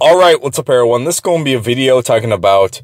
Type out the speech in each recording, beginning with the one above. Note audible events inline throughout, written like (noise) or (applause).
All right, what's up, everyone? This is going to be a video talking about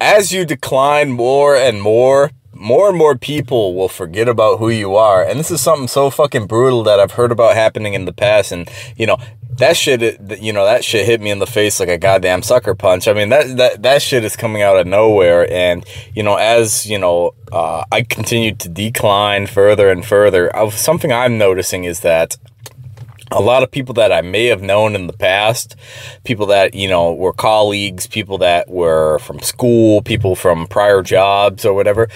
as you decline more and more, more and more people will forget about who you are. And this is something so fucking brutal that I've heard about happening in the past. And, you know, that shit, you know, that shit hit me in the face like a goddamn sucker punch. I mean, that, that, that shit is coming out of nowhere. And, you know, as, you know, uh, I continue to decline further and further, something I'm noticing is that a lot of people that I may have known in the past, people that, you know, were colleagues, people that were from school, people from prior jobs or whatever,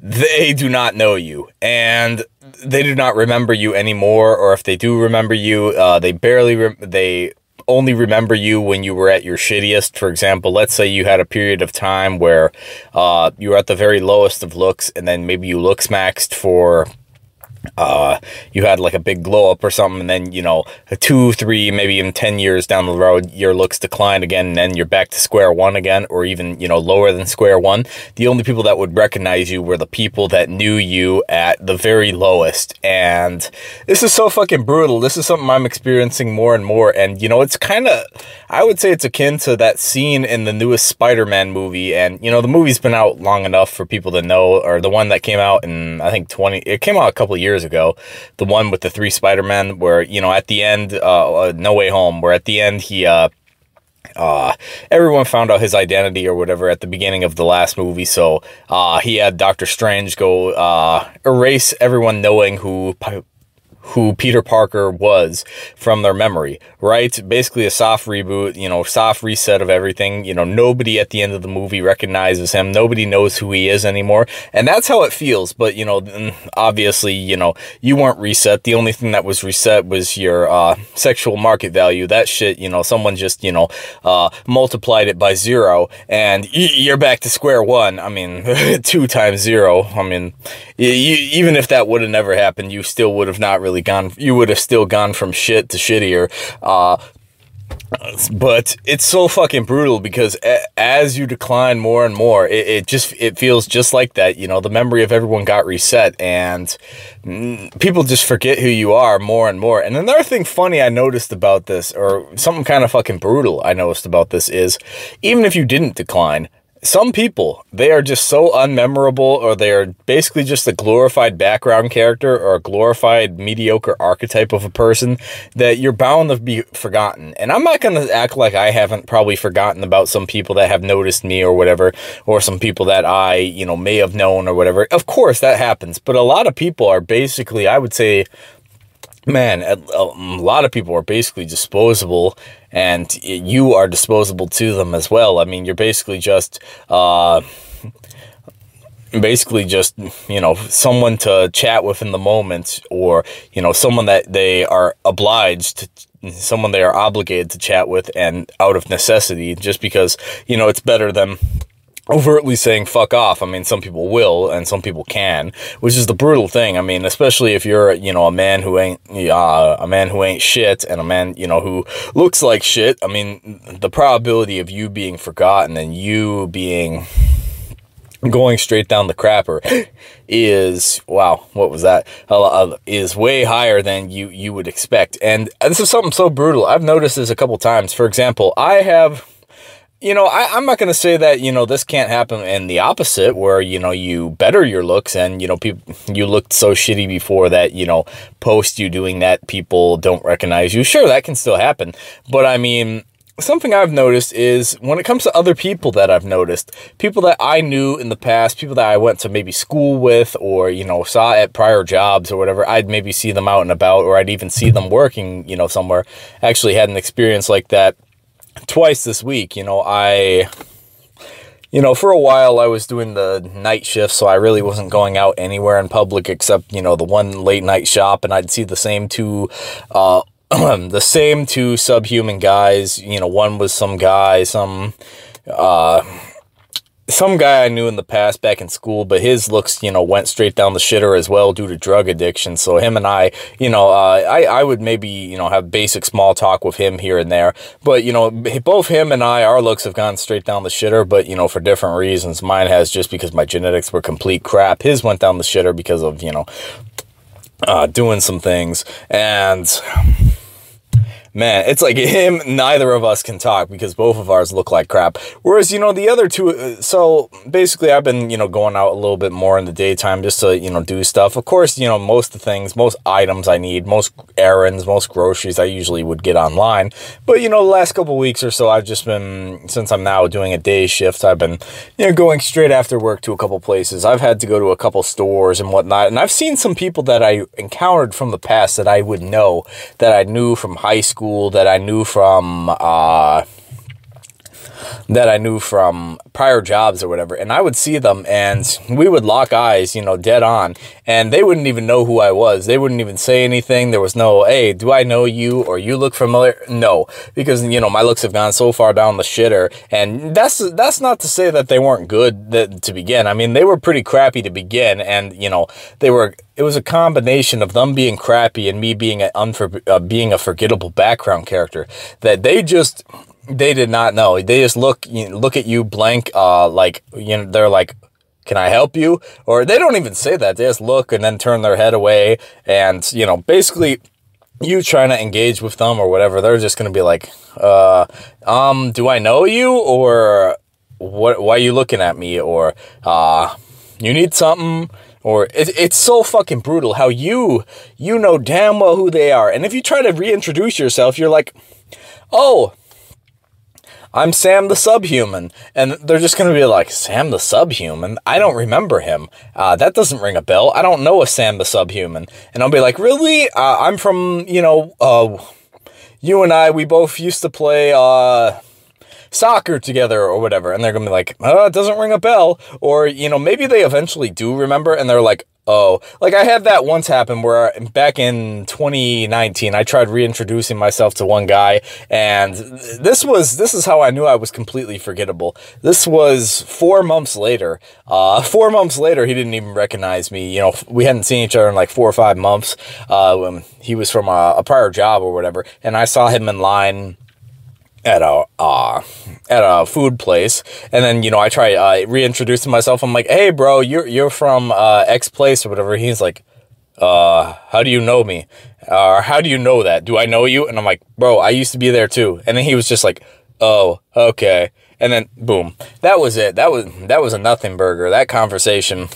they do not know you and they do not remember you anymore. Or if they do remember you, uh, they barely, they only remember you when you were at your shittiest. For example, let's say you had a period of time where uh, you were at the very lowest of looks and then maybe you looks maxed for uh, you had like a big glow up or something, and then, you know, two, three, maybe even 10 years down the road, your looks decline again, and then you're back to square one again, or even, you know, lower than square one. The only people that would recognize you were the people that knew you at the very lowest. And this is so fucking brutal. This is something I'm experiencing more and more. And, you know, it's kind of, I would say it's akin to that scene in the newest Spider-Man movie. And, you know, the movie's been out long enough for people to know, or the one that came out in, I think, 20, it came out a couple years ago. The one with the three Spider-Men where, you know, at the end, uh, uh, No Way Home, where at the end he, uh, uh, everyone found out his identity or whatever at the beginning of the last movie. So, uh, he had Doctor Strange go, uh, erase everyone knowing who who Peter Parker was from their memory, right? Basically a soft reboot, you know, soft reset of everything. You know, nobody at the end of the movie recognizes him. Nobody knows who he is anymore. And that's how it feels. But, you know, obviously, you know, you weren't reset. The only thing that was reset was your uh, sexual market value. That shit, you know, someone just, you know, uh, multiplied it by zero and you're back to square one. I mean, (laughs) two times zero. I mean, you, even if that would have never happened, you still would have not really gone, you would have still gone from shit to shittier. Uh, but it's so fucking brutal because as you decline more and more, it, it, just, it feels just like that. You know, the memory of everyone got reset and people just forget who you are more and more. And another thing funny I noticed about this or something kind of fucking brutal I noticed about this is even if you didn't decline, some people, they are just so unmemorable or they're basically just a glorified background character or a glorified mediocre archetype of a person that you're bound to be forgotten. And I'm not going to act like I haven't probably forgotten about some people that have noticed me or whatever, or some people that I, you know, may have known or whatever. Of course that happens, but a lot of people are basically, I would say, man, a, lot of people are basically disposable and you are disposable to them as well. I mean, you're basically just, uh, basically just, you know, someone to chat with in the moment or, you know, someone that they are obliged to, someone they are obligated to chat with and out of necessity just because, you know, it's better than overtly saying fuck off. I mean, some people will and some people can, which is the brutal thing. I mean, especially if you're, you know, a man who ain't, uh, a man who ain't shit and a man, you know, who looks like shit. I mean, the probability of you being forgotten and you being going straight down the crapper is wow what was that uh, way higher than you you would expect and this is something so brutal i've noticed this a couple times for example i have you know, I, am not going to say that, you know, this can't happen in the opposite where, you know, you better your looks and, you know, people, you looked so shitty before that, you know, post you doing that, people don't recognize you. Sure, that can still happen. But I mean, something I've noticed is when it comes to other people that I've noticed, people that I knew in the past, people that I went to maybe school with or, you know, saw at prior jobs or whatever, I'd maybe see them out and about or I'd even see them working, you know, somewhere. Actually had an experience like that twice this week. You know, I, you know, for a while I was doing the night shift, so I really wasn't going out anywhere in public except, you know, the one late night shop, and I'd see the same two, uh, (clears throat) the same two subhuman guys. You know, one was some guy, some, uh, some guy I knew in the past back in school, but his looks, you know, went straight down the shitter as well due to drug addiction. So him and I, you know, uh, I, I would maybe, you know, have basic small talk with him here and there. But, you know, both him and I, our looks have gone straight down the shitter, but, you know, for different reasons. Mine has just because my genetics were complete crap. His went down the shitter because of, you know, uh, doing some things. And man, it's like (laughs) him, neither of us can talk because both of ours look like crap. Whereas, you know, the other two, uh, so basically I've been, you know, going out a little bit more in the daytime just to, you know, do stuff. Of course, you know, most of the things, most items I need, most errands, most groceries I usually would get online. But, you know, the last couple weeks or so, I've just been, since I'm now doing a day shift, I've been, you know, going straight after work to a couple places. I've had to go to a couple stores and whatnot. And I've seen some people that I encountered from the past that I would know, that I knew from high school, that I knew from, uh, that I knew from prior jobs or whatever. And I would see them and we would lock eyes, you know, dead on. And they wouldn't even know who I was. They wouldn't even say anything. There was no, hey, do I know you or you look familiar? No, because, you know, my looks have gone so far down the shitter. And that's, that's not to say that they weren't good that, to begin. I mean, they were pretty crappy to begin. And, you know, they were, it was a combination of them being crappy and me being a, unfor uh, being a forgettable background character that they just they did not know. They just look you know, look at you blank, uh, like you know, they're like, "Can I help you?" Or they don't even say that. They just look and then turn their head away, and you know, basically, you trying to engage with them or whatever, they're just gonna be like, "Uh, um, do I know you?" Or what? Why are you looking at me? Or uh, you need something? Or it, it's so fucking brutal how you you know damn well who they are, and if you try to reintroduce yourself, you're like, "Oh." I'm Sam the Subhuman. And they're just going to be like, Sam the Subhuman? I don't remember him. Uh, that doesn't ring a bell. I don't know a Sam the Subhuman. And I'll be like, really? Uh, I'm from, you know, uh, you and I, we both used to play, uh, soccer together or whatever. And they're going to be like, oh, it doesn't ring a bell. Or, you know, maybe they eventually do remember and they're like, oh, like I had that once happen where back in 2019, I tried reintroducing myself to one guy and this was, this is how I knew I was completely forgettable. This was four months later. Uh, (laughs) four months later, he didn't even recognize me. You know, we hadn't seen each other in like four or five months. Uh, he was from a, a prior job or whatever. And I saw him in line at a uh, at a food place, and then you know I try uh, reintroducing myself. I'm like, "Hey, bro, you're you're from uh, X place or whatever." He's like, "Uh, how do you know me? Or uh, how do you know that? Do I know you?" And I'm like, "Bro, I used to be there too." And then he was just like, "Oh, okay." And then boom, that was it. That was that was a nothing burger. That conversation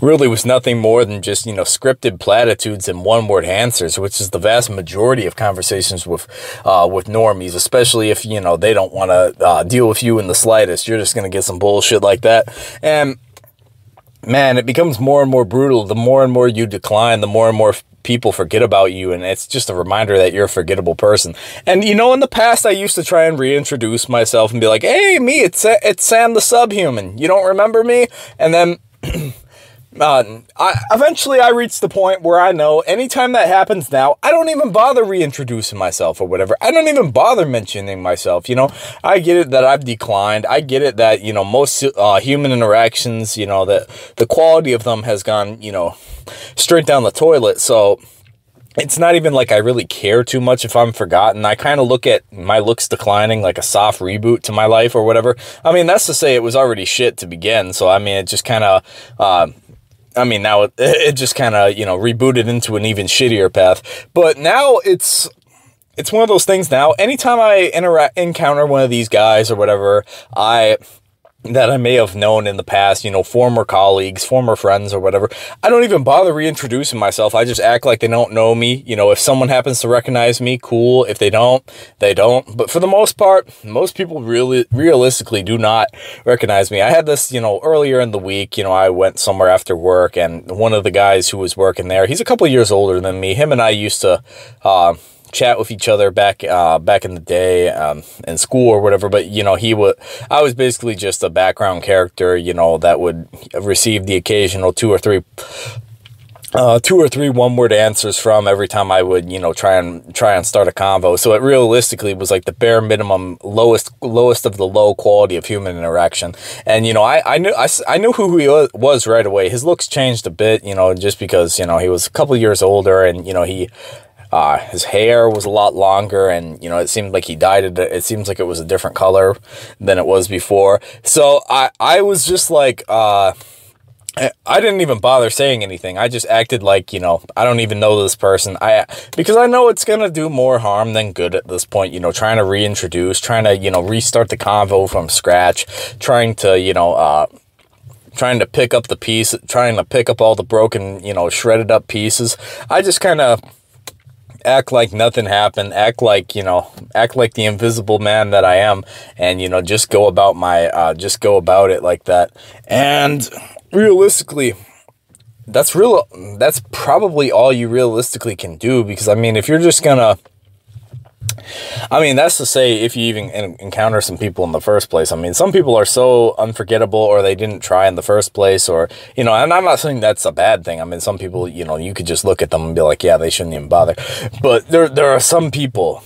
really was nothing more than just, you know, scripted platitudes and one-word answers, which is the vast majority of conversations with, uh, with normies, especially if, you know, they don't want to uh, deal with you in the slightest. You're just going to get some bullshit like that. And man, it becomes more and more brutal. The more and more you decline, the more and more people forget about you and it's just a reminder that you're a forgettable person. And you know, in the past I used to try and reintroduce myself and be like, hey, me, it's, it's Sam the Subhuman. You don't remember me? And then (clears throat) uh, I, eventually I reached the point where I know anytime that happens now, I don't even bother reintroducing myself or whatever. I don't even bother mentioning myself, you know. I get it that I've declined. I get it that, you know, most uh, human interactions, you know, that the quality of them has gone, you know, straight down the toilet. So it's not even like I really care too much if I'm forgotten. I kind of look at my looks declining like a soft reboot to my life or whatever. I mean, that's to say it was already shit to begin. So, I mean, it just kind of, uh, I mean, now it, (laughs) it just kind of, you know, rebooted into an even shittier path. But now it's, it's one of those things now. Anytime I interact, encounter one of these guys or whatever, I, that I may have known in the past, you know, former colleagues, former friends or whatever. I don't even bother reintroducing myself. I just act like they don't know me. You know, if someone happens to recognize me, cool. If they don't, they don't. But for the most part, most people really realistically do not recognize me. I had this, you know, earlier in the week, you know, I went somewhere after work and one of the guys who was working there, he's a couple years older than me. Him and I used to, uh, chat with each other back uh, back in the day um, in school or whatever. But you know, he would I was basically just a background character, you know, that would receive the occasional two or three. Uh, two or three one-word answers from every time I would, you know, try and try and start a convo. So it realistically was like the bare minimum, lowest lowest of the low quality of human interaction. And you know, I I knew I, I knew who he was right away. His looks changed a bit, you know, just because you know he was a couple years older, and you know he uh, his hair was a lot longer and, you know, it seemed like he dyed it. It seems like it was a different color than it was before. So I, I was just like, uh, I didn't even bother saying anything. I just acted like, you know, I don't even know this person. I Because I know it's going to do more harm than good at this point, you know, trying to reintroduce, trying to, you know, restart the convo from scratch, trying to, you know, uh, trying to pick up the piece, trying to pick up all the broken, you know, shredded up pieces. I just kind of act like nothing happened, act like, you know, act like the invisible man that I am, and, you know, just go about my, uh, just go about it like that. And realistically, that's real, that's probably all you realistically can do, because, I mean, if you're just gonna, I mean, that's to say if you even encounter some people in the first place. I mean, some people are so unforgettable or they didn't try in the first place or, you know, and I'm not saying that's a bad thing. I mean, some people, you know, you could just look at them and be like, yeah, they shouldn't even bother. But there, there are some people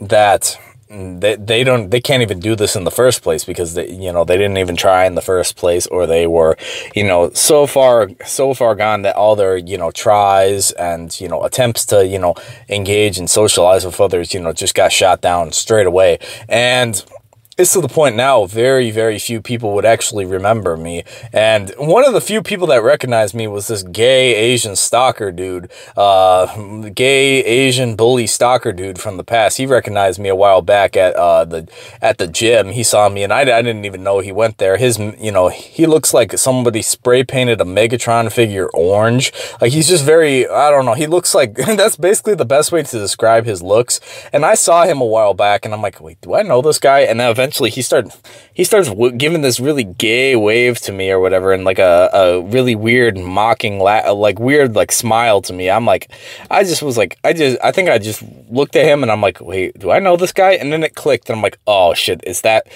that they, they don't they can't even do this in the first place because they you know they didn't even try in the first place or they were you know so far so far gone that all their you know tries and you know attempts to you know engage and socialize with others you know just got shot down straight away. And it's to the point now very, very few people would actually remember me. And one of the few people that recognized me was this gay Asian stalker dude, uh, gay Asian bully stalker dude from the past. He recognized me a while back at, uh, the, at the gym. He saw me and I, I didn't even know he went there. His, you know, he looks like somebody spray painted a Megatron figure orange. Like he's just very, I don't know. He looks like, (laughs) that's basically the best way to describe his looks. And I saw him a while back and I'm like, wait, do I know this guy? And then eventually eventually he started he starts giving this really gay wave to me or whatever and like a, a really weird mocking la like weird like smile to me. I'm like i just was like i just i think i just looked at him and i'm like wait do i know this guy? And then it clicked and i'm like oh shit is that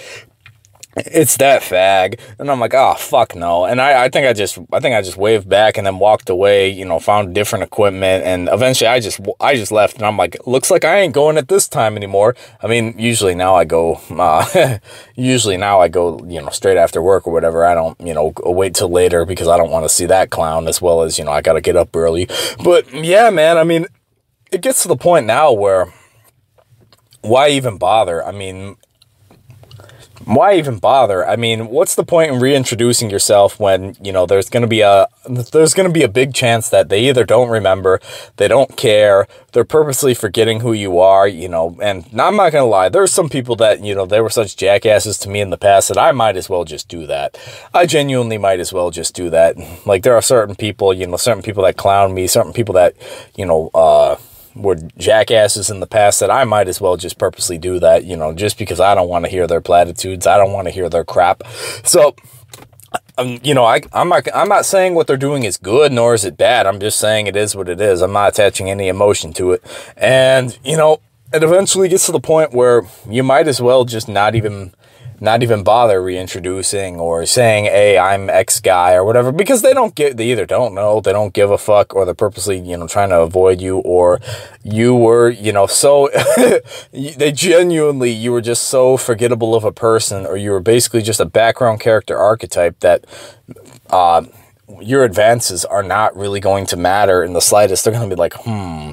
it's that fag. And I'm like, oh, fuck no. And I, I think I just, I think I just waved back and then walked away, you know, found different equipment. And eventually I just, I just left and I'm like, looks like I ain't going at this time anymore. I mean, usually now I go, (laughs) uh, usually now I go, you know, straight after work or whatever. I don't, you know, wait till later because I don't want to see that clown as well as, you know, I got to get up early. But yeah, man, I mean, it gets to the point now where why even bother? I mean, why even bother? I mean, what's the point in reintroducing yourself when, you know, there's going to be a, there's going to be a big chance that they either don't remember, they don't care, they're purposely forgetting who you are, you know, and I'm not going to lie, there's some people that, you know, they were such jackasses to me in the past that I might as well just do that. I genuinely might as well just do that. Like, there are certain people, you know, certain people that clown me, certain people that, you know, uh, were jackasses in the past that I might as well just purposely do that, you know, just because I don't want to hear their platitudes. I don't want to hear their crap. So, um, you know, I, I'm not, I'm not saying what they're doing is good, nor is it bad. I'm just saying it is what it is. I'm not attaching any emotion to it. And, you know, it eventually gets to the point where you might as well just not even not even bother reintroducing or saying, hey, I'm X guy or whatever, because they don't get, they either don't know, they don't give a fuck, or they're purposely, you know, trying to avoid you, or you were, you know, so, (laughs) they genuinely, you were just so forgettable of a person, or you were basically just a background character archetype that, uh, your advances are not really going to matter in the slightest. They're going to be like, hmm,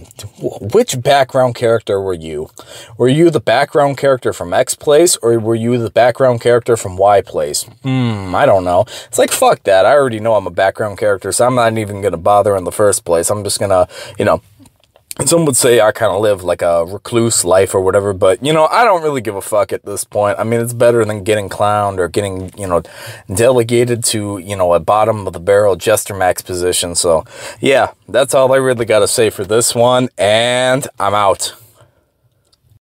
which background character were you? Were you the background character from X place or were you the background character from Y place? Hmm, I don't know. It's like, fuck that. I already know I'm a background character, so I'm not even going to bother in the first place. I'm just going to, you know, some would say I kind of live like a recluse life or whatever, but, you know, I don't really give a fuck at this point. I mean, it's better than getting clowned or getting, you know, delegated to, you know, a bottom of the barrel Jester Max position. So, yeah, that's all I really got to say for this one, and I'm out.